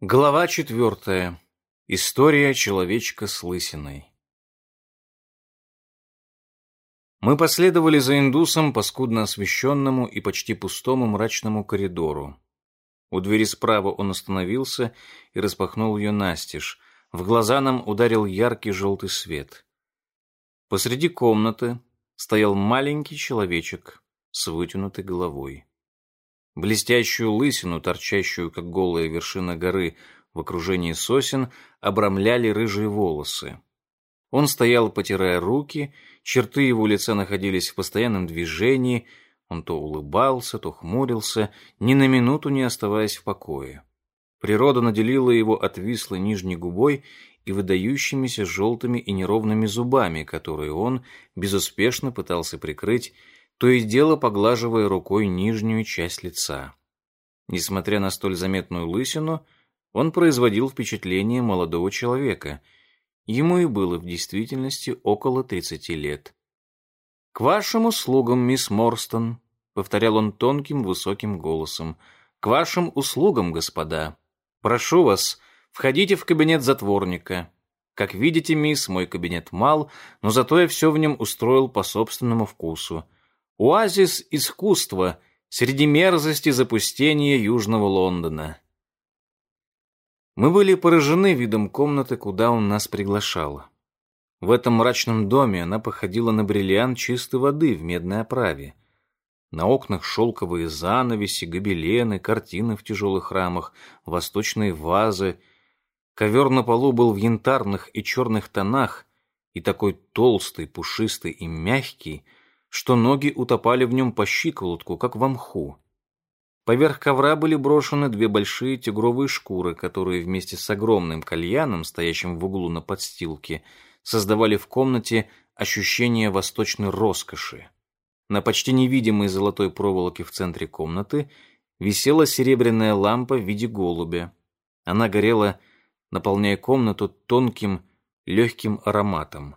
Глава четвертая. История человечка с лысиной. Мы последовали за индусом по скудно освещенному и почти пустому мрачному коридору. У двери справа он остановился и распахнул ее настежь. В глаза нам ударил яркий желтый свет. Посреди комнаты стоял маленький человечек с вытянутой головой. Блестящую лысину, торчащую, как голая вершина горы, в окружении сосен, обрамляли рыжие волосы. Он стоял, потирая руки, черты его лица находились в постоянном движении, он то улыбался, то хмурился, ни на минуту не оставаясь в покое. Природа наделила его отвислой нижней губой и выдающимися желтыми и неровными зубами, которые он безуспешно пытался прикрыть то и дело поглаживая рукой нижнюю часть лица. Несмотря на столь заметную лысину, он производил впечатление молодого человека. Ему и было в действительности около тридцати лет. «К вашим услугам, мисс Морстон», — повторял он тонким высоким голосом, — «к вашим услугам, господа. Прошу вас, входите в кабинет затворника. Как видите, мисс, мой кабинет мал, но зато я все в нем устроил по собственному вкусу. Оазис искусства среди мерзости запустения Южного Лондона. Мы были поражены видом комнаты, куда он нас приглашал. В этом мрачном доме она походила на бриллиант чистой воды в медной оправе. На окнах шелковые занавеси, гобелены, картины в тяжелых рамах, восточные вазы. Ковер на полу был в янтарных и черных тонах и такой толстый, пушистый и мягкий, что ноги утопали в нем по щиколотку, как в мху. Поверх ковра были брошены две большие тигровые шкуры, которые вместе с огромным кальяном, стоящим в углу на подстилке, создавали в комнате ощущение восточной роскоши. На почти невидимой золотой проволоке в центре комнаты висела серебряная лампа в виде голубя. Она горела, наполняя комнату тонким, легким ароматом.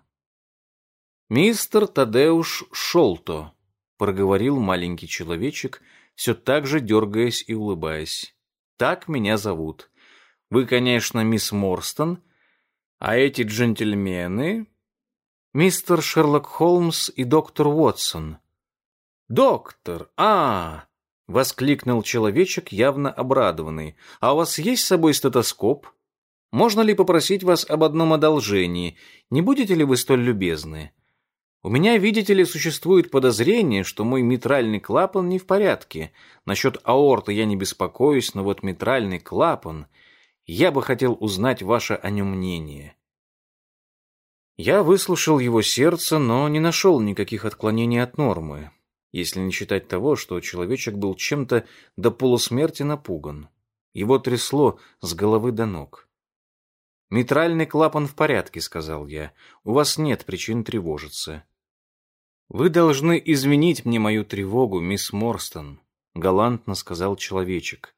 «Мистер Тадеуш Шолто», — проговорил маленький человечек, все так же дергаясь и улыбаясь. «Так меня зовут. Вы, конечно, мисс Морстон, а эти джентльмены...» «Мистер Шерлок Холмс и доктор Уотсон». «Доктор, а, — воскликнул человечек, явно обрадованный. «А у вас есть с собой стетоскоп? Можно ли попросить вас об одном одолжении? Не будете ли вы столь любезны?» У меня, видите ли, существует подозрение, что мой митральный клапан не в порядке. Насчет аорты я не беспокоюсь, но вот митральный клапан... Я бы хотел узнать ваше о нем мнение. Я выслушал его сердце, но не нашел никаких отклонений от нормы, если не считать того, что человечек был чем-то до полусмерти напуган. Его трясло с головы до ног. «Митральный клапан в порядке», — сказал я. «У вас нет причин тревожиться». «Вы должны изменить мне мою тревогу, мисс Морстон», — галантно сказал человечек.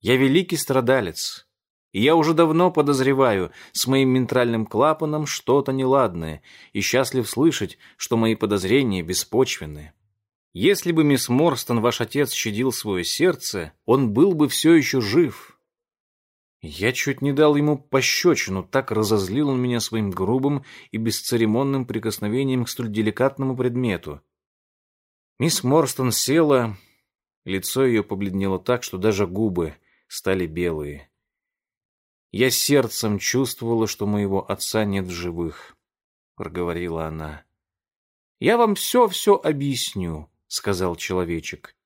«Я великий страдалец, и я уже давно подозреваю, с моим ментальным клапаном что-то неладное, и счастлив слышать, что мои подозрения беспочвенны. Если бы, мисс Морстон, ваш отец щадил свое сердце, он был бы все еще жив, я чуть не дал ему пощечину, так разозлил он меня своим грубым и бесцеремонным прикосновением к столь деликатному предмету. Мисс Морстон села, лицо ее побледнело так, что даже губы стали белые. «Я сердцем чувствовала, что моего отца нет в живых», — проговорила она. «Я вам все-все объясню», — сказал человечек.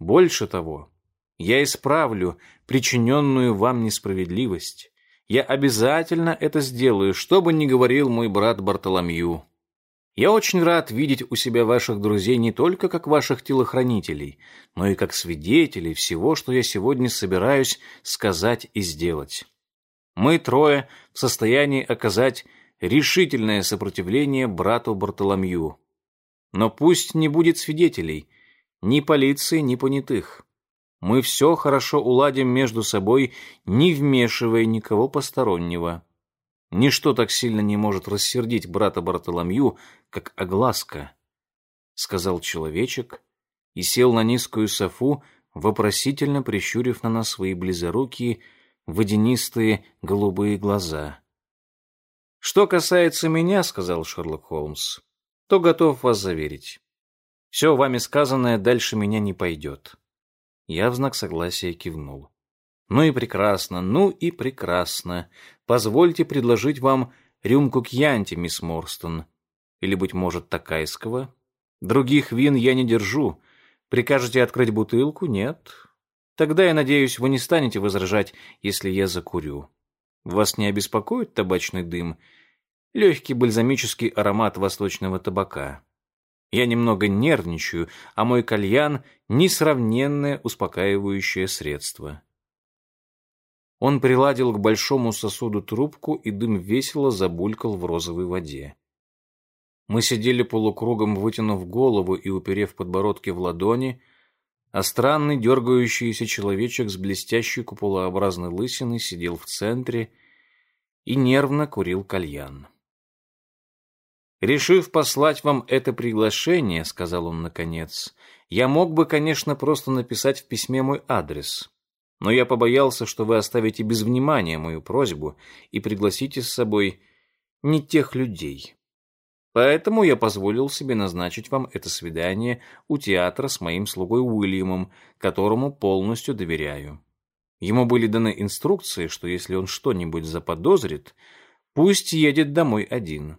«Больше того, я исправлю причиненную вам несправедливость. Я обязательно это сделаю, что бы ни говорил мой брат Бартоломью. Я очень рад видеть у себя ваших друзей не только как ваших телохранителей, но и как свидетелей всего, что я сегодня собираюсь сказать и сделать. Мы трое в состоянии оказать решительное сопротивление брату Бартоломью. Но пусть не будет свидетелей, ни полиции, ни понятых. Мы все хорошо уладим между собой, не вмешивая никого постороннего. Ничто так сильно не может рассердить брата Бартоломью, как огласка, — сказал человечек и сел на низкую софу, вопросительно прищурив на нас свои близорукие, водянистые голубые глаза. «Что касается меня, — сказал Шерлок Холмс, — то готов вас заверить. Все вами сказанное дальше меня не пойдет». Я в знак согласия кивнул. «Ну и прекрасно, ну и прекрасно. Позвольте предложить вам рюмку кьянти, мисс Морстон. Или, быть может, такайского? Других вин я не держу. Прикажете открыть бутылку? Нет. Тогда, я надеюсь, вы не станете возражать, если я закурю. Вас не обеспокоит табачный дым? Легкий бальзамический аромат восточного табака. Я немного нервничаю, а мой кальян — несравненное успокаивающее средство. Он приладил к большому сосуду трубку, и дым весело забулькал в розовой воде. Мы сидели полукругом, вытянув голову и уперев подбородки в ладони, а странный дергающийся человечек с блестящей куполообразной лысиной сидел в центре и нервно курил кальян. «Решив послать вам это приглашение, — сказал он наконец, — я мог бы, конечно, просто написать в письме мой адрес, но я побоялся, что вы оставите без внимания мою просьбу и пригласите с собой не тех людей». Поэтому я позволил себе назначить вам это свидание у театра с моим слугой Уильямом, которому полностью доверяю. Ему были даны инструкции, что если он что-нибудь заподозрит, пусть едет домой один.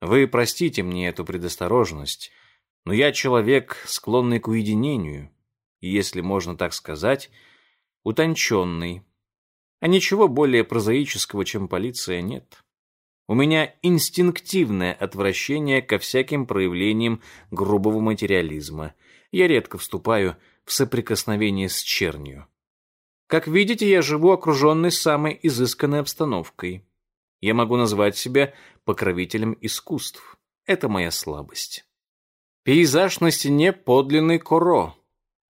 Вы простите мне эту предосторожность, но я человек, склонный к уединению, и, если можно так сказать, утонченный. А ничего более прозаического, чем полиция, нет. У меня инстинктивное отвращение ко всяким проявлениям грубого материализма. Я редко вступаю в соприкосновение с чернью. Как видите, я живу окруженный самой изысканной обстановкой. Я могу назвать себя покровителем искусств. Это моя слабость. Пейзаж на стене — подлинный коро.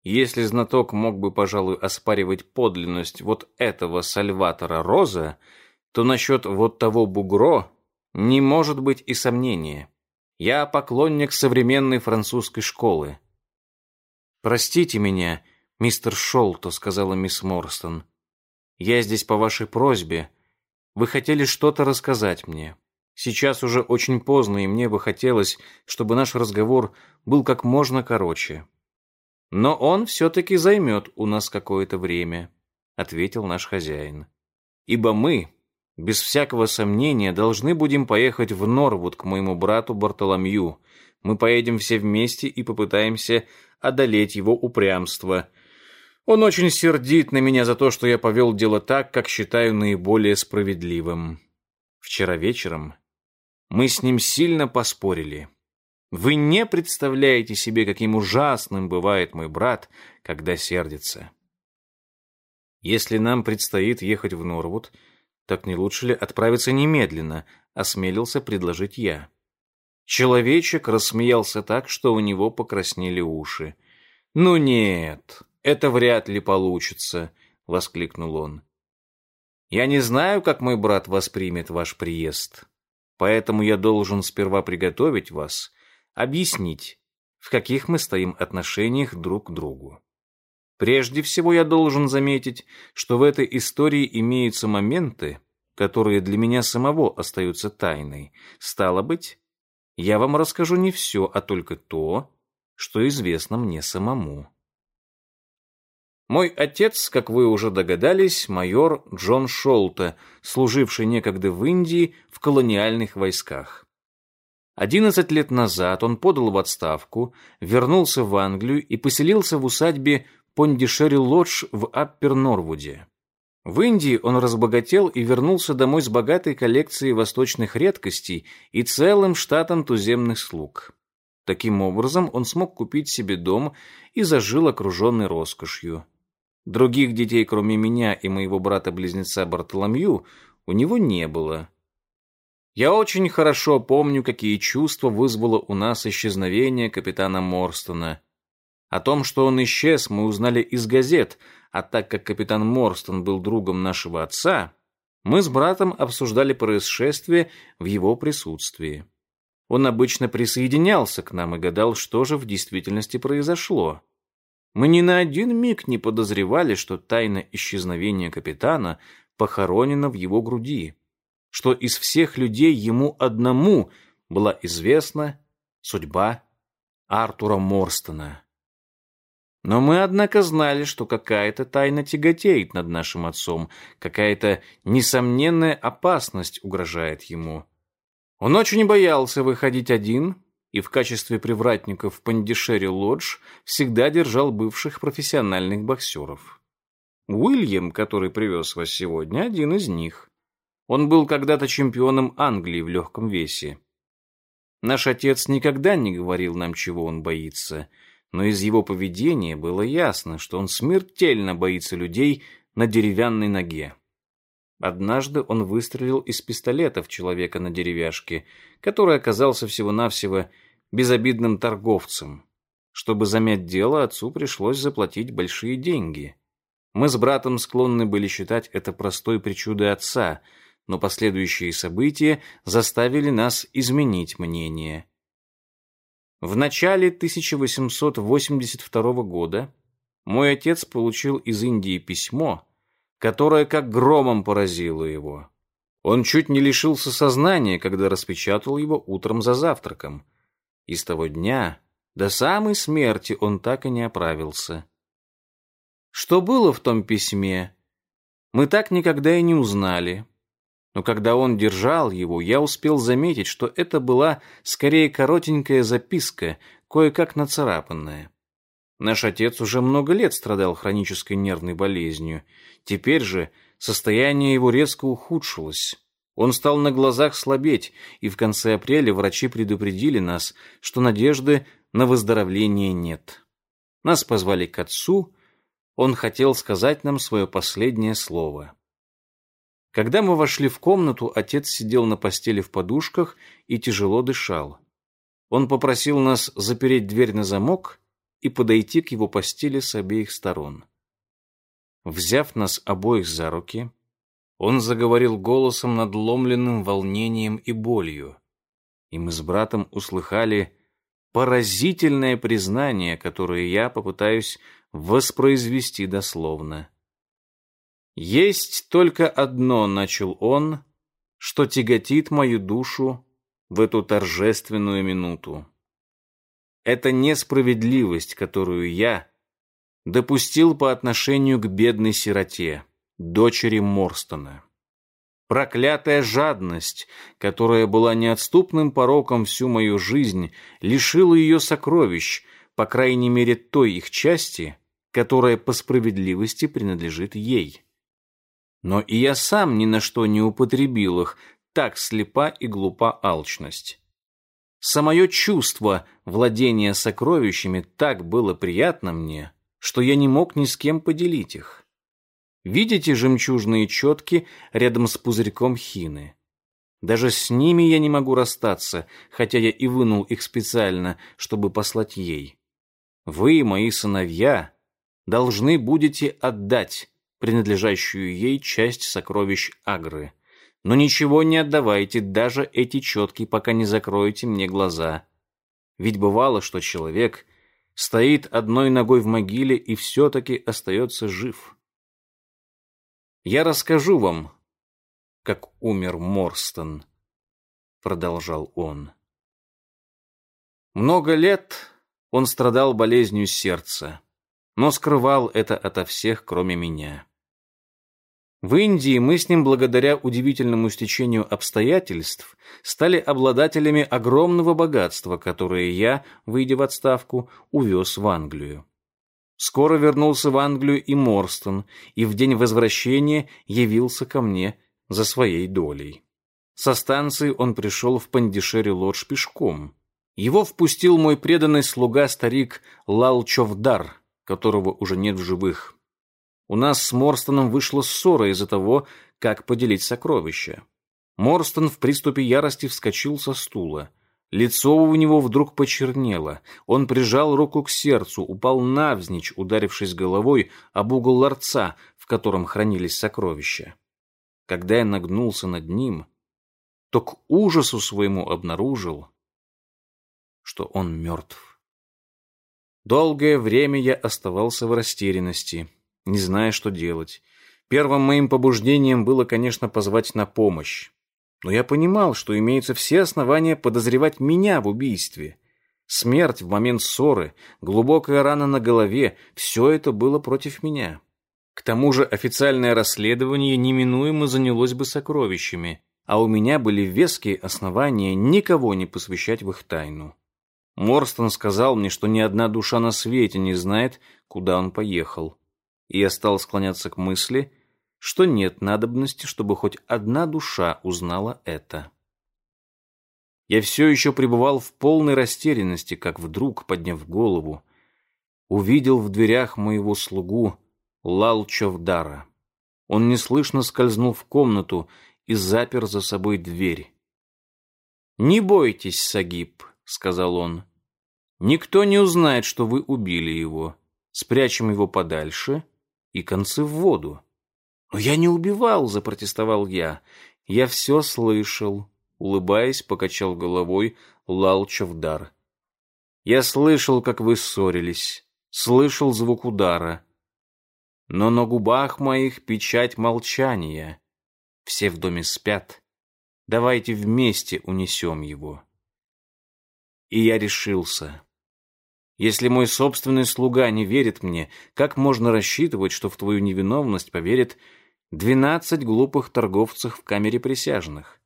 Если знаток мог бы, пожалуй, оспаривать подлинность вот этого Сальватора Роза — то насчет вот того бугро не может быть и сомнения. Я поклонник современной французской школы. «Простите меня, мистер Шолто», — сказала мисс Морстон. «Я здесь по вашей просьбе. Вы хотели что-то рассказать мне. Сейчас уже очень поздно, и мне бы хотелось, чтобы наш разговор был как можно короче. Но он все-таки займет у нас какое-то время», — ответил наш хозяин. «Ибо мы, без всякого сомнения, должны будем поехать в Норвуд к моему брату Бартоломью. Мы поедем все вместе и попытаемся одолеть его упрямство. Он очень сердит на меня за то, что я повел дело так, как считаю наиболее справедливым. Вчера вечером мы с ним сильно поспорили. Вы не представляете себе, каким ужасным бывает мой брат, когда сердится. Если нам предстоит ехать в Норвуд, так не лучше ли отправиться немедленно, осмелился предложить я. Человечек рассмеялся так, что у него покраснели уши. «Ну нет, это вряд ли получится», — воскликнул он. «Я не знаю, как мой брат воспримет ваш приезд, поэтому я должен сперва приготовить вас, объяснить, в каких мы стоим отношениях друг к другу. Прежде всего я должен заметить, что в этой истории имеются моменты, которые для меня самого остаются тайной. Стало быть, я вам расскажу не все, а только то, что известно мне самому. Мой отец, как вы уже догадались, майор Джон Шолта, служивший некогда в Индии в колониальных войсках. Одиннадцать лет назад он подал в отставку, вернулся в Англию и поселился в усадьбе Пондишери-Лодж в Аппер-Норвуде. В Индии он разбогател и вернулся домой с богатой коллекцией восточных редкостей и целым штатом туземных слуг. Таким образом, он смог купить себе дом и зажил окруженный роскошью. Других детей, кроме меня и моего брата-близнеца Бартоломью, у него не было. Я очень хорошо помню, какие чувства вызвало у нас исчезновение капитана Морстона. О том, что он исчез, мы узнали из газет, а так как капитан Морстон был другом нашего отца, мы с братом обсуждали происшествие в его присутствии. Он обычно присоединялся к нам и гадал, что же в действительности произошло. Мы ни на один миг не подозревали, что тайна исчезновения капитана похоронена в его груди, что из всех людей ему одному была известна судьба Артура Морстона. Но мы, однако, знали, что какая-то тайна тяготеет над нашим отцом, какая-то несомненная опасность угрожает ему. Он очень боялся выходить один, и в качестве привратников в Пандишере Лодж всегда держал бывших профессиональных боксеров. Уильям, который привез вас сегодня, один из них. Он был когда-то чемпионом Англии в легком весе. Наш отец никогда не говорил нам, чего он боится, но из его поведения было ясно, что он смертельно боится людей на деревянной ноге. Однажды он выстрелил из пистолета в человека на деревяшке, который оказался всего-навсего безобидным торговцем. Чтобы замять дело, отцу пришлось заплатить большие деньги. Мы с братом склонны были считать это простой причудой отца, но последующие события заставили нас изменить мнение. В начале 1882 года мой отец получил из Индии письмо, которое как громом поразило его. Он чуть не лишился сознания, когда распечатал его утром за завтраком. И с того дня до самой смерти он так и не оправился. Что было в том письме, мы так никогда и не узнали. Но когда он держал его, я успел заметить, что это была скорее коротенькая записка, кое-как нацарапанная. Наш отец уже много лет страдал хронической нервной болезнью. Теперь же состояние его резко ухудшилось. Он стал на глазах слабеть, и в конце апреля врачи предупредили нас, что надежды на выздоровление нет. Нас позвали к отцу, он хотел сказать нам свое последнее слово. Когда мы вошли в комнату, отец сидел на постели в подушках и тяжело дышал. Он попросил нас запереть дверь на замок и подойти к его постели с обеих сторон. Взяв нас обоих за руки, он заговорил голосом, надломленным волнением и болью, и мы с братом услыхали поразительное признание, которое я попытаюсь воспроизвести дословно. «Есть только одно, — начал он, — что тяготит мою душу в эту торжественную минуту. Это несправедливость, которую я допустил по отношению к бедной сироте, дочери Морстона. Проклятая жадность, которая была неотступным пороком всю мою жизнь, лишила ее сокровищ, по крайней мере той их части, которая по справедливости принадлежит ей. Но и я сам ни на что не употребил их, так слепа и глупа алчность. Самое чувство владения сокровищами так было приятно мне, что я не мог ни с кем поделить их. Видите жемчужные четки рядом с пузырьком хины? Даже с ними я не могу расстаться, хотя я и вынул их специально, чтобы послать ей. Вы, мои сыновья, должны будете отдать принадлежащую ей часть сокровищ Агры но ничего не отдавайте, даже эти четки, пока не закроете мне глаза. Ведь бывало, что человек стоит одной ногой в могиле и все-таки остается жив. Я расскажу вам, как умер Морстон, продолжал он. Много лет он страдал болезнью сердца, но скрывал это ото всех, кроме меня. В Индии мы с ним благодаря удивительному стечению обстоятельств стали обладателями огромного богатства, которое я, выйдя в отставку, увез в Англию. Скоро вернулся в Англию и Морстон, и в день возвращения явился ко мне за своей долей. Со станции он пришел в Пандишери лодж пешком. Его впустил мой преданный слуга старик Лал Човдар, которого уже нет в живых. У нас с Морстоном вышла ссора из-за того, как поделить сокровища. Морстон в приступе ярости вскочил со стула. Лицо у него вдруг почернело. Он прижал руку к сердцу, упал навзничь, ударившись головой об угол ларца, в котором хранились сокровища. Когда я нагнулся над ним, то к ужасу своему обнаружил, что он мертв. Долгое время я оставался в растерянности, не зная, что делать. Первым моим побуждением было, конечно, позвать на помощь. Но я понимал, что имеются все основания подозревать меня в убийстве. Смерть в момент ссоры, глубокая рана на голове — все это было против меня. К тому же официальное расследование неминуемо занялось бы сокровищами, а у меня были веские основания никого не посвящать в их тайну. Морстон сказал мне, что ни одна душа на свете не знает, куда он поехал. И я стал склоняться к мысли, что нет надобности, чтобы хоть одна душа узнала это. Я все еще пребывал в полной растерянности, как вдруг, подняв голову, увидел в дверях моего слугу Лалчовдара. Он неслышно скользнул в комнату и запер за собой дверь. «Не бойтесь, Сагиб», — сказал он. «Никто не узнает, что вы убили его. Спрячем его подальше и концы в воду». «Но я не убивал», — запротестовал я. «Я все слышал», — улыбаясь, покачал головой Лалчевдар. «Я слышал, как вы ссорились, слышал звук удара. Но на губах моих печать молчания. Все в доме спят. Давайте вместе унесем его». И я решился. Если мой собственный слуга не верит мне, как можно рассчитывать, что в твою невиновность поверит Двенадцать глупых торговцев в камере присяжных.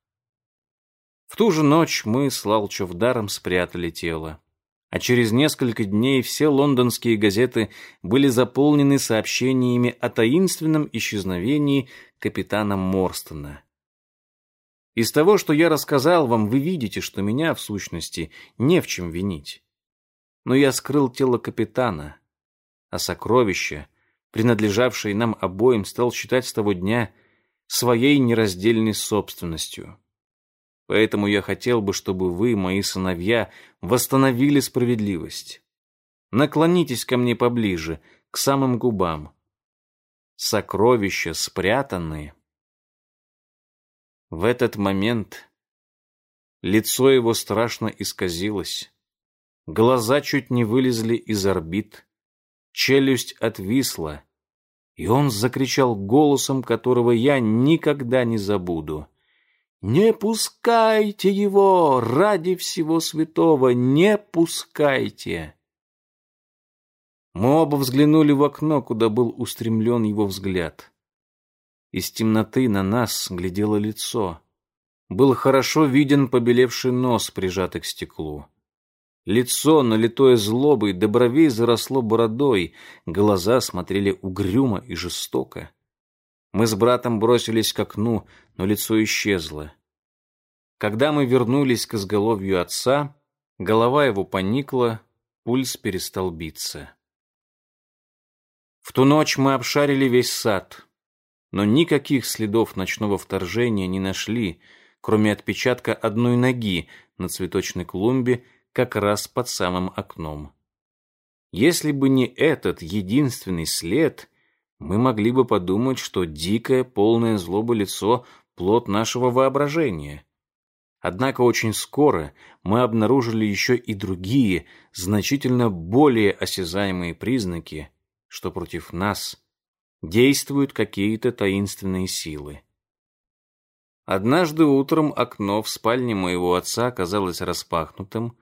В ту же ночь мы с Лалчевдаром спрятали тело. А через несколько дней все лондонские газеты были заполнены сообщениями о таинственном исчезновении капитана Морстона. Из того, что я рассказал вам, вы видите, что меня, в сущности, не в чем винить. Но я скрыл тело капитана, а сокровища принадлежавший нам обоим, стал считать с того дня своей нераздельной собственностью. Поэтому я хотел бы, чтобы вы, мои сыновья, восстановили справедливость. Наклонитесь ко мне поближе, к самым губам. Сокровища спрятанные. В этот момент лицо его страшно исказилось. Глаза чуть не вылезли из орбит челюсть отвисла, и он закричал голосом, которого я никогда не забуду. «Не пускайте его! Ради всего святого! Не пускайте!» Мы оба взглянули в окно, куда был устремлен его взгляд. Из темноты на нас глядело лицо. Был хорошо виден побелевший нос, прижатый к стеклу. Лицо, налитое злобой, до бровей заросло бородой, глаза смотрели угрюмо и жестоко. Мы с братом бросились к окну, но лицо исчезло. Когда мы вернулись к изголовью отца, голова его поникла, пульс перестал биться. В ту ночь мы обшарили весь сад, но никаких следов ночного вторжения не нашли, кроме отпечатка одной ноги на цветочной клумбе как раз под самым окном. Если бы не этот единственный след, мы могли бы подумать, что дикое, полное злобы лицо — плод нашего воображения. Однако очень скоро мы обнаружили еще и другие, значительно более осязаемые признаки, что против нас действуют какие-то таинственные силы. Однажды утром окно в спальне моего отца оказалось распахнутым,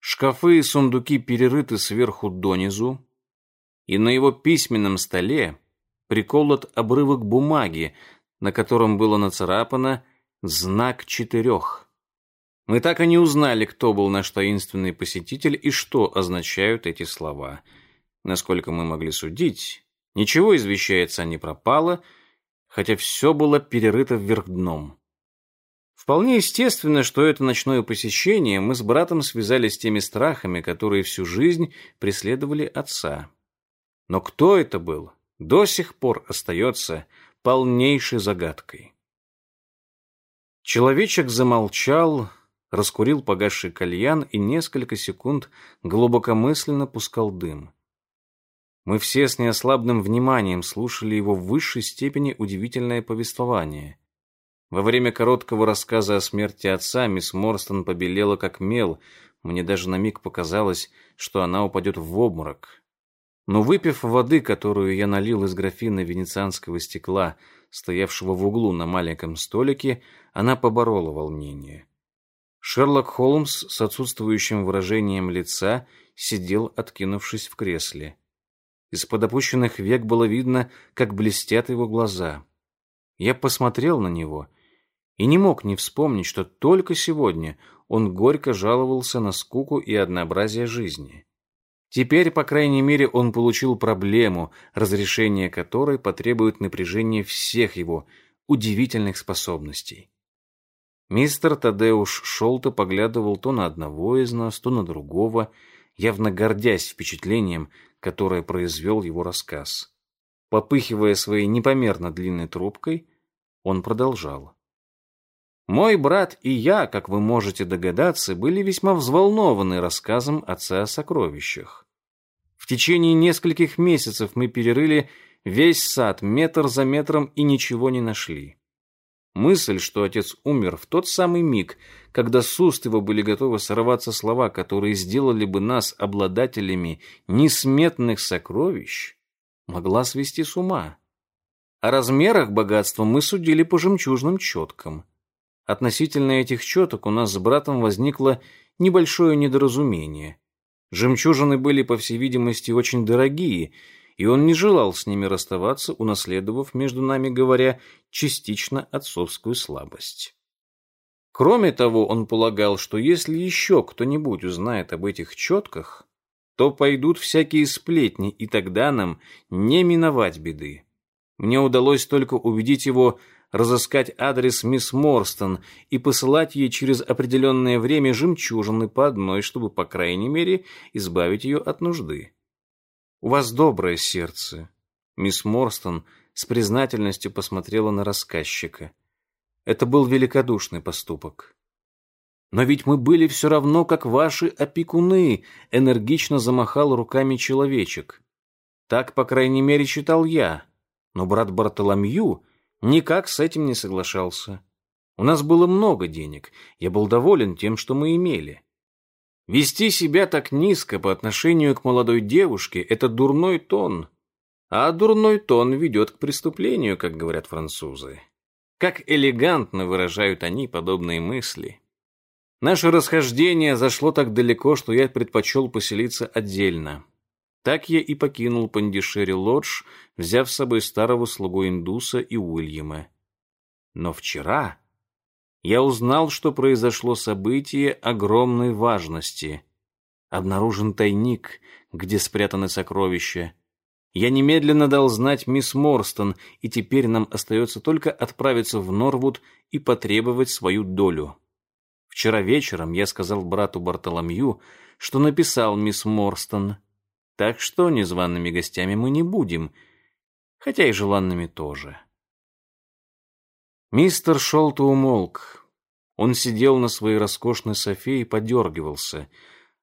Шкафы и сундуки перерыты сверху донизу, и на его письменном столе приколот обрывок бумаги, на котором было нацарапано знак четырех. Мы так и не узнали, кто был наш таинственный посетитель и что означают эти слова. Насколько мы могли судить, ничего из вещей отца не пропало, хотя все было перерыто вверх дном. Вполне естественно, что это ночное посещение мы с братом связали с теми страхами, которые всю жизнь преследовали отца. Но кто это был, до сих пор остается полнейшей загадкой. Человечек замолчал, раскурил погасший кальян и несколько секунд глубокомысленно пускал дым. Мы все с неослабным вниманием слушали его в высшей степени удивительное повествование. Во время короткого рассказа о смерти отца мисс Морстон побелела как мел, Мне даже на миг показалось, что она упадет в обморок. Но выпив воды, которую я налил из графина венецианского стекла, стоявшего в углу на маленьком столике, она поборола волнение. Шерлок Холмс с отсутствующим выражением лица сидел, откинувшись в кресле. Из-под опущенных век было видно, как блестят его глаза. Я посмотрел на него и не мог не вспомнить, что только сегодня он горько жаловался на скуку и однообразие жизни. Теперь, по крайней мере, он получил проблему, разрешение которой потребует напряжения всех его удивительных способностей. Мистер Тадеуш Шолта поглядывал то на одного из нас, то на другого, явно гордясь впечатлением, которое произвел его рассказ. Попыхивая своей непомерно длинной трубкой, он продолжал. Мой брат и я, как вы можете догадаться, были весьма взволнованы рассказом отца о сокровищах. В течение нескольких месяцев мы перерыли весь сад метр за метром и ничего не нашли. Мысль, что отец умер в тот самый миг, когда с уст его были готовы сорваться слова, которые сделали бы нас обладателями несметных сокровищ, могла свести с ума. О размерах богатства мы судили по жемчужным четкам. Относительно этих четок у нас с братом возникло небольшое недоразумение. Жемчужины были, по всей видимости, очень дорогие, и он не желал с ними расставаться, унаследовав, между нами говоря, частично отцовскую слабость. Кроме того, он полагал, что если еще кто-нибудь узнает об этих четках, то пойдут всякие сплетни, и тогда нам не миновать беды. Мне удалось только убедить его разыскать адрес мисс Морстон и посылать ей через определенное время жемчужины по одной, чтобы, по крайней мере, избавить ее от нужды. «У вас доброе сердце», — мисс Морстон с признательностью посмотрела на рассказчика. Это был великодушный поступок. «Но ведь мы были все равно, как ваши опекуны», — энергично замахал руками человечек. «Так, по крайней мере, читал я. Но брат Бартоломью никак с этим не соглашался. У нас было много денег, я был доволен тем, что мы имели. Вести себя так низко по отношению к молодой девушке – это дурной тон. А дурной тон ведет к преступлению, как говорят французы. Как элегантно выражают они подобные мысли. Наше расхождение зашло так далеко, что я предпочел поселиться отдельно. Так я и покинул Пандишери Лодж, взяв с собой старого слугу индуса и Уильяма. Но вчера я узнал, что произошло событие огромной важности. Обнаружен тайник, где спрятаны сокровища. Я немедленно дал знать мисс Морстон, и теперь нам остается только отправиться в Норвуд и потребовать свою долю. Вчера вечером я сказал брату Бартоломью, что написал мисс Морстон — так что незваными гостями мы не будем, хотя и желанными тоже. Мистер Шолто умолк. Он сидел на своей роскошной софе и подергивался,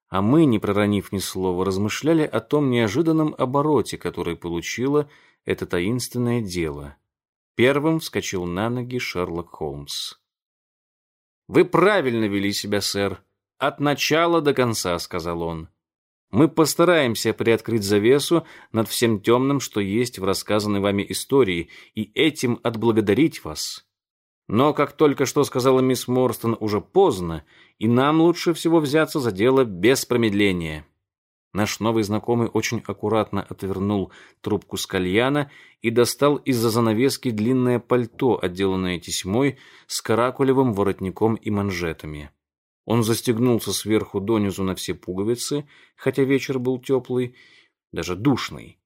а мы, не проронив ни слова, размышляли о том неожиданном обороте, который получило это таинственное дело. Первым вскочил на ноги Шерлок Холмс. «Вы правильно вели себя, сэр. От начала до конца», — сказал он. Мы постараемся приоткрыть завесу над всем темным, что есть в рассказанной вами истории, и этим отблагодарить вас. Но, как только что сказала мисс Морстон, уже поздно, и нам лучше всего взяться за дело без промедления. Наш новый знакомый очень аккуратно отвернул трубку с кальяна и достал из-за занавески длинное пальто, отделанное тесьмой, с каракулевым воротником и манжетами. Он застегнулся сверху донизу на все пуговицы, хотя вечер был теплый, даже душный,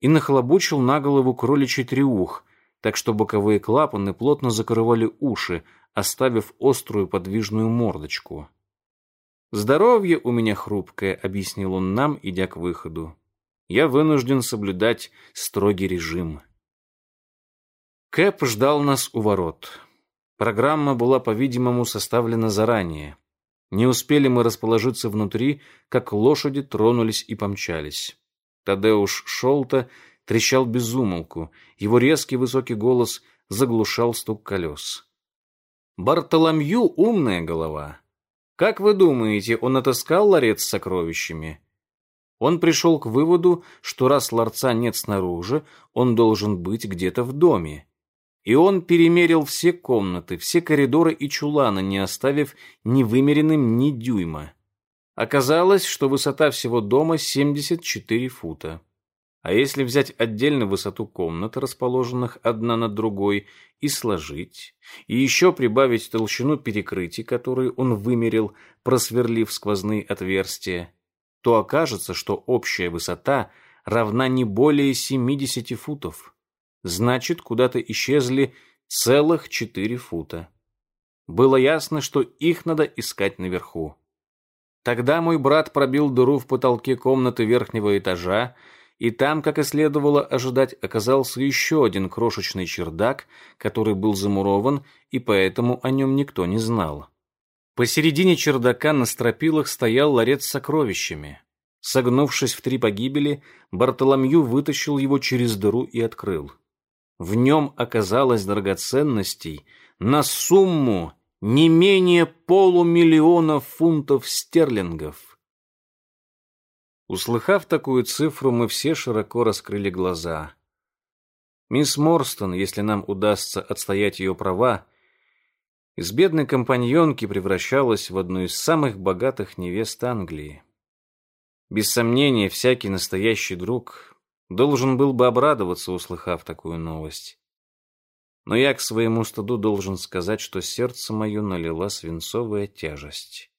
и нахлобучил на голову кроличий треух, так что боковые клапаны плотно закрывали уши, оставив острую подвижную мордочку. «Здоровье у меня хрупкое», — объяснил он нам, идя к выходу. «Я вынужден соблюдать строгий режим». Кэп ждал нас у ворот. Программа была, по-видимому, составлена заранее. Не успели мы расположиться внутри, как лошади тронулись и помчались. Тадеуш Шолта трещал безумолку, его резкий высокий голос заглушал стук колес. Бартоломью умная голова. Как вы думаете, он отыскал ларец с сокровищами? Он пришел к выводу, что раз ларца нет снаружи, он должен быть где-то в доме. И он перемерил все комнаты, все коридоры и чуланы, не оставив ни вымеренным ни дюйма. Оказалось, что высота всего дома 74 фута. А если взять отдельно высоту комнат, расположенных одна над другой, и сложить, и еще прибавить толщину перекрытий, которые он вымерил, просверлив сквозные отверстия, то окажется, что общая высота равна не более 70 футов. Значит, куда-то исчезли целых 4 фута. Было ясно, что их надо искать наверху. Тогда мой брат пробил дыру в потолке комнаты верхнего этажа, и там, как и следовало ожидать, оказался еще один крошечный чердак, который был замурован, и поэтому о нем никто не знал. Посередине чердака на стропилах стоял ларец с сокровищами. Согнувшись в три погибели, Бартоломью вытащил его через дыру и открыл. В нем оказалось драгоценностей на сумму не менее полумиллиона фунтов стерлингов. Услыхав такую цифру, мы все широко раскрыли глаза. Мисс Морстон, если нам удастся отстоять ее права, из бедной компаньонки превращалась в одну из самых богатых невест Англии. Без сомнения, всякий настоящий друг должен был бы обрадоваться, услыхав такую новость. Но я к своему стыду должен сказать, что сердце мое налила свинцовая тяжесть.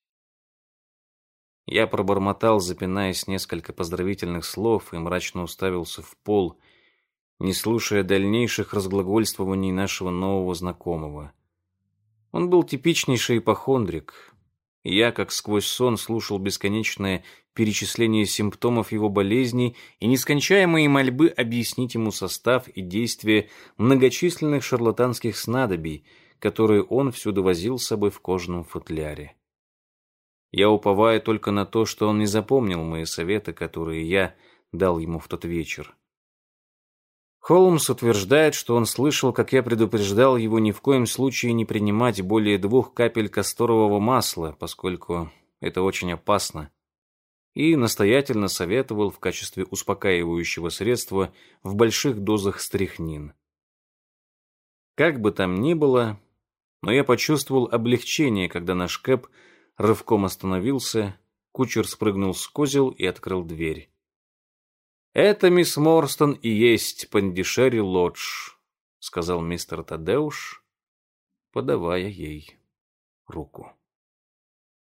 Я пробормотал, запинаясь несколько поздравительных слов, и мрачно уставился в пол, не слушая дальнейших разглагольствований нашего нового знакомого. Он был типичнейший ипохондрик. Я, как сквозь сон, слушал бесконечное перечисление симптомов его болезней и нескончаемые мольбы объяснить ему состав и действие многочисленных шарлатанских снадобий, которые он всюду возил с собой в кожаном футляре. Я уповаю только на то, что он не запомнил мои советы, которые я дал ему в тот вечер. Холмс утверждает, что он слышал, как я предупреждал его ни в коем случае не принимать более двух капель касторового масла, поскольку это очень опасно, и настоятельно советовал в качестве успокаивающего средства в больших дозах стрихнин. Как бы там ни было, но я почувствовал облегчение, когда наш Кэп – рывком остановился, кучер спрыгнул с козел и открыл дверь. «Это мисс Морстон и есть Пандишери Лодж», — сказал мистер Тадеуш, подавая ей руку.